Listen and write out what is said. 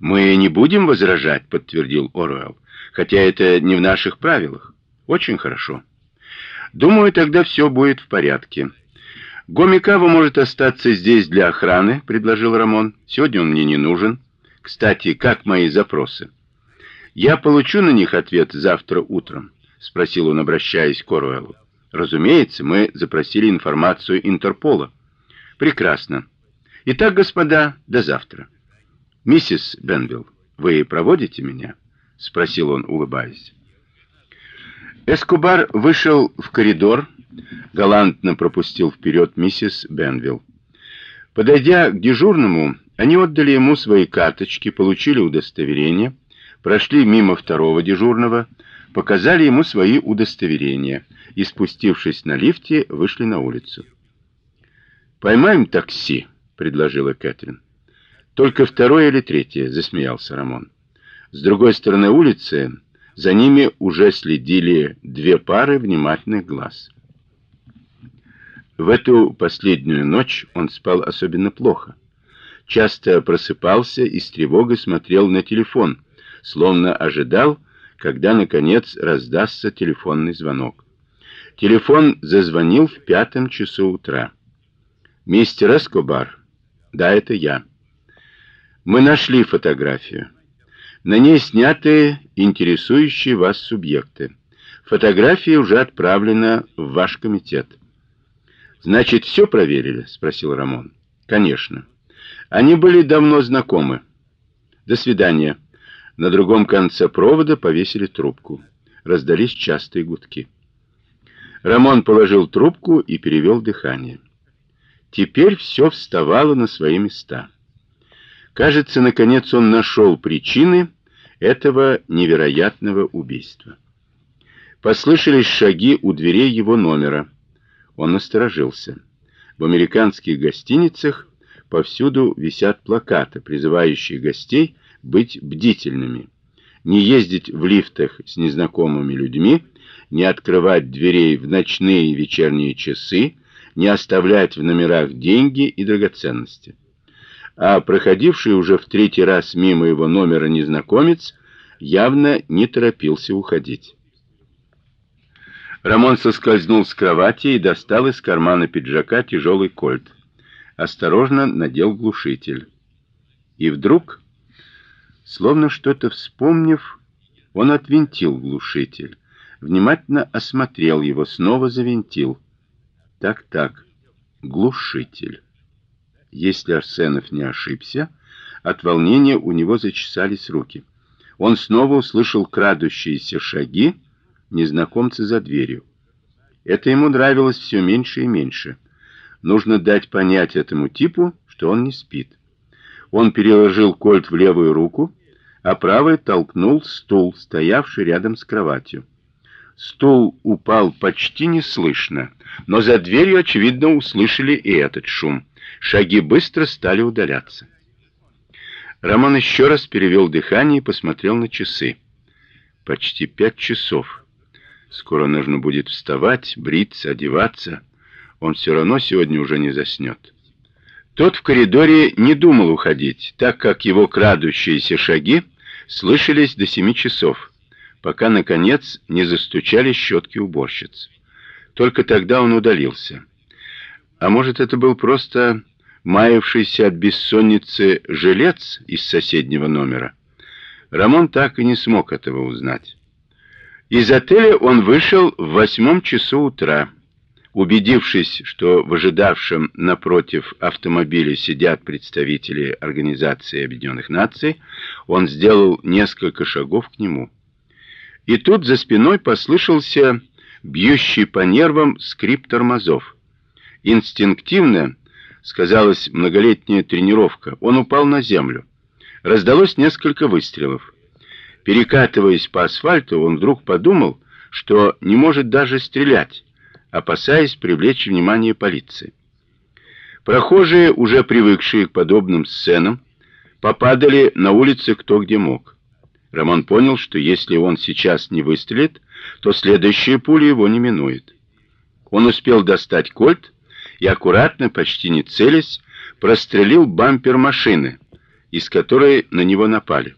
Мы не будем возражать, подтвердил Оруэлл, хотя это не в наших правилах. Очень хорошо. Думаю, тогда все будет в порядке. Гомикава может остаться здесь для охраны, предложил Рамон. Сегодня он мне не нужен. Кстати, как мои запросы? Я получу на них ответ завтра утром, спросил он, обращаясь к Оруэллу. Разумеется, мы запросили информацию Интерпола. Прекрасно. Итак, господа, до завтра. Миссис Бенвилл, вы проводите меня? спросил он, улыбаясь. Эскобар вышел в коридор, галантно пропустил вперед миссис Бенвилл. Подойдя к дежурному, они отдали ему свои карточки, получили удостоверение, прошли мимо второго дежурного, показали ему свои удостоверения и, спустившись на лифте, вышли на улицу. «Поймаем такси», — предложила Кэтрин. «Только второе или третье», — засмеялся Рамон. С другой стороны улицы за ними уже следили две пары внимательных глаз. В эту последнюю ночь он спал особенно плохо. Часто просыпался и с тревогой смотрел на телефон, словно ожидал, когда наконец раздастся телефонный звонок. Телефон зазвонил в пятом часу утра. Мистер Эскобар. Да, это я. Мы нашли фотографию. На ней сняты интересующие вас субъекты. Фотография уже отправлена в ваш комитет. Значит, все проверили, спросил Рамон. Конечно. Они были давно знакомы. До свидания. На другом конце провода повесили трубку. Раздались частые гудки. Рамон положил трубку и перевел дыхание. Теперь все вставало на свои места. Кажется, наконец он нашел причины этого невероятного убийства. Послышались шаги у дверей его номера. Он насторожился. В американских гостиницах повсюду висят плакаты, призывающие гостей быть бдительными, не ездить в лифтах с незнакомыми людьми, не открывать дверей в ночные и вечерние часы, не оставлять в номерах деньги и драгоценности. А проходивший уже в третий раз мимо его номера незнакомец явно не торопился уходить. Рамон соскользнул с кровати и достал из кармана пиджака тяжелый кольт. Осторожно надел глушитель. И вдруг, словно что-то вспомнив, он отвинтил глушитель, внимательно осмотрел его, снова завинтил. Так-так, глушитель. Если Арсенов не ошибся, от волнения у него зачесались руки. Он снова услышал крадущиеся шаги незнакомца за дверью. Это ему нравилось все меньше и меньше. Нужно дать понять этому типу, что он не спит. Он переложил кольт в левую руку, а правой толкнул стул, стоявший рядом с кроватью. Стул упал почти неслышно, но за дверью, очевидно, услышали и этот шум. Шаги быстро стали удаляться. Роман еще раз перевел дыхание и посмотрел на часы. Почти пять часов. Скоро нужно будет вставать, бриться, одеваться. Он все равно сегодня уже не заснет. Тот в коридоре не думал уходить, так как его крадущиеся шаги слышались до семи часов пока, наконец, не застучали щетки уборщиц. Только тогда он удалился. А может, это был просто маявшийся от бессонницы жилец из соседнего номера? Рамон так и не смог этого узнать. Из отеля он вышел в восьмом часу утра. Убедившись, что в ожидавшем напротив автомобиля сидят представители Организации Объединенных Наций, он сделал несколько шагов к нему. И тут за спиной послышался бьющий по нервам скрип тормозов. Инстинктивно, сказалась многолетняя тренировка, он упал на землю. Раздалось несколько выстрелов. Перекатываясь по асфальту, он вдруг подумал, что не может даже стрелять, опасаясь привлечь внимание полиции. Прохожие, уже привыкшие к подобным сценам, попадали на улице кто где мог. Роман понял, что если он сейчас не выстрелит, то следующая пуля его не минует. Он успел достать кольт и аккуратно, почти не целясь, прострелил бампер машины, из которой на него напали.